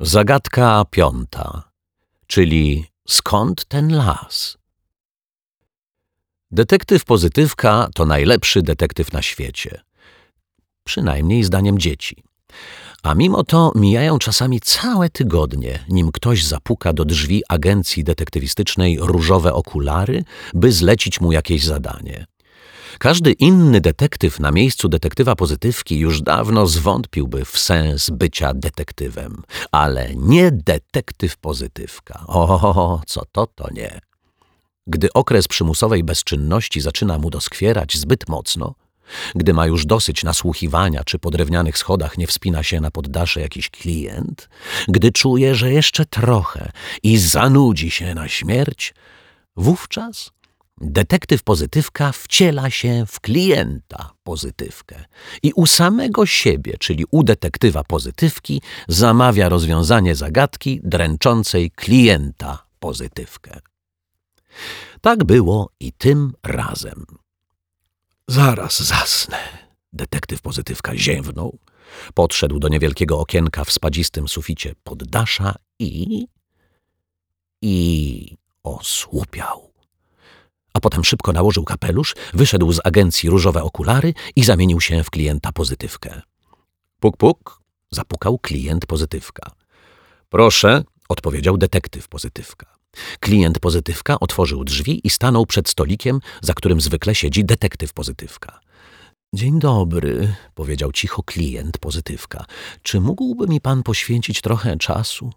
Zagadka piąta, czyli skąd ten las? Detektyw pozytywka to najlepszy detektyw na świecie. Przynajmniej zdaniem dzieci. A mimo to mijają czasami całe tygodnie, nim ktoś zapuka do drzwi agencji detektywistycznej różowe okulary, by zlecić mu jakieś zadanie. Każdy inny detektyw na miejscu detektywa pozytywki już dawno zwątpiłby w sens bycia detektywem, ale nie detektyw pozytywka. O, co to, to nie. Gdy okres przymusowej bezczynności zaczyna mu doskwierać zbyt mocno, gdy ma już dosyć nasłuchiwania, czy po drewnianych schodach nie wspina się na poddasze jakiś klient, gdy czuje, że jeszcze trochę i zanudzi się na śmierć, wówczas Detektyw pozytywka wciela się w klienta pozytywkę i u samego siebie, czyli u detektywa pozytywki, zamawia rozwiązanie zagadki dręczącej klienta pozytywkę. Tak było i tym razem. Zaraz zasnę. Detektyw pozytywka zięwnął, podszedł do niewielkiego okienka w spadzistym suficie poddasza i... i osłupiał a potem szybko nałożył kapelusz, wyszedł z agencji różowe okulary i zamienił się w klienta pozytywkę. Puk, puk, zapukał klient pozytywka. Proszę, odpowiedział detektyw pozytywka. Klient pozytywka otworzył drzwi i stanął przed stolikiem, za którym zwykle siedzi detektyw pozytywka. Dzień dobry, powiedział cicho klient pozytywka. Czy mógłby mi pan poświęcić trochę czasu?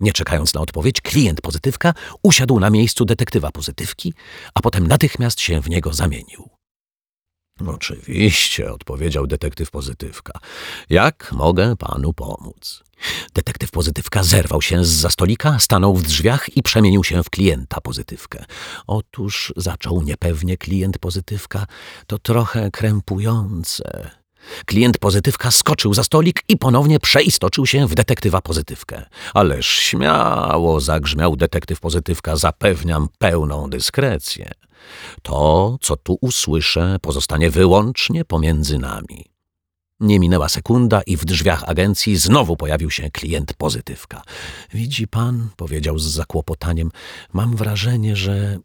Nie czekając na odpowiedź, klient pozytywka usiadł na miejscu detektywa pozytywki, a potem natychmiast się w niego zamienił. Oczywiście, odpowiedział detektyw pozytywka. Jak mogę panu pomóc? Detektyw pozytywka zerwał się z za stolika, stanął w drzwiach i przemienił się w klienta pozytywkę. Otóż zaczął niepewnie klient pozytywka. To trochę krępujące. Klient pozytywka skoczył za stolik i ponownie przeistoczył się w detektywa pozytywkę. Ależ śmiało zagrzmiał detektyw pozytywka, zapewniam pełną dyskrecję. To, co tu usłyszę, pozostanie wyłącznie pomiędzy nami. Nie minęła sekunda i w drzwiach agencji znowu pojawił się klient pozytywka. Widzi pan, powiedział z zakłopotaniem, mam wrażenie, że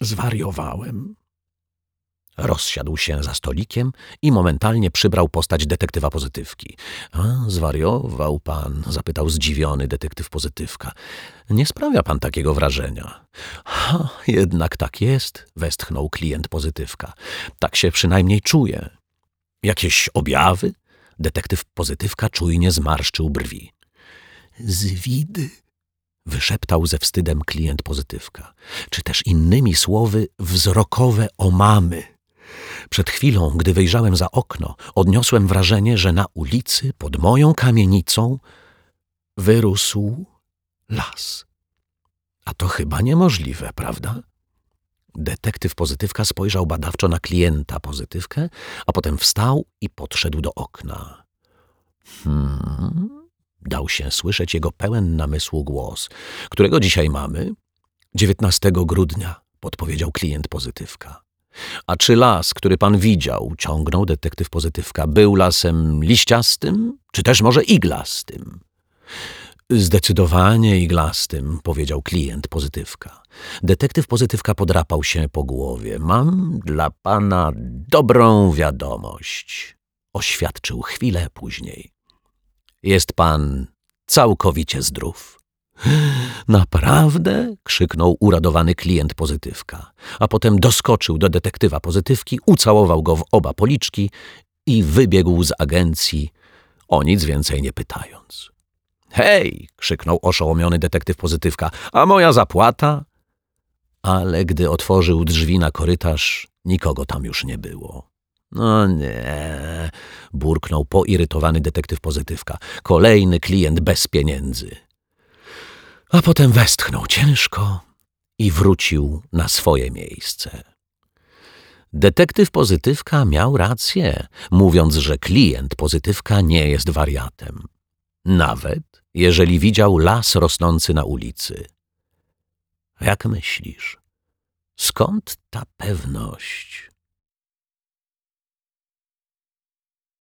zwariowałem. Rozsiadł się za stolikiem i momentalnie przybrał postać detektywa pozytywki. A, zwariował pan? zapytał zdziwiony detektyw pozytywka. Nie sprawia pan takiego wrażenia. Ha, jednak tak jest, westchnął klient pozytywka. Tak się przynajmniej czuje. Jakieś objawy? Detektyw pozytywka czujnie zmarszczył brwi. Zwidy, wyszeptał ze wstydem klient pozytywka, czy też innymi słowy wzrokowe omamy. Przed chwilą, gdy wyjrzałem za okno, odniosłem wrażenie, że na ulicy pod moją kamienicą wyrósł las. A to chyba niemożliwe, prawda? Detektyw pozytywka spojrzał badawczo na klienta pozytywkę, a potem wstał i podszedł do okna. Hmm, dał się słyszeć jego pełen namysłu głos. Którego dzisiaj mamy? 19 grudnia, podpowiedział klient pozytywka. A czy las, który pan widział, ciągnął detektyw pozytywka, był lasem liściastym, czy też może iglastym? Zdecydowanie iglastym, powiedział klient pozytywka. Detektyw pozytywka podrapał się po głowie. Mam dla pana dobrą wiadomość, oświadczył chwilę później. Jest pan całkowicie zdrów. Naprawdę? krzyknął uradowany klient pozytywka, a potem doskoczył do detektywa pozytywki, ucałował go w oba policzki i wybiegł z agencji, o nic więcej nie pytając. Hej! krzyknął oszołomiony detektyw pozytywka, a moja zapłata? Ale gdy otworzył drzwi na korytarz, nikogo tam już nie było. No nie, burknął poirytowany detektyw pozytywka. Kolejny klient bez pieniędzy a potem westchnął ciężko i wrócił na swoje miejsce. Detektyw pozytywka miał rację, mówiąc, że klient pozytywka nie jest wariatem. Nawet jeżeli widział las rosnący na ulicy. Jak myślisz, skąd ta pewność?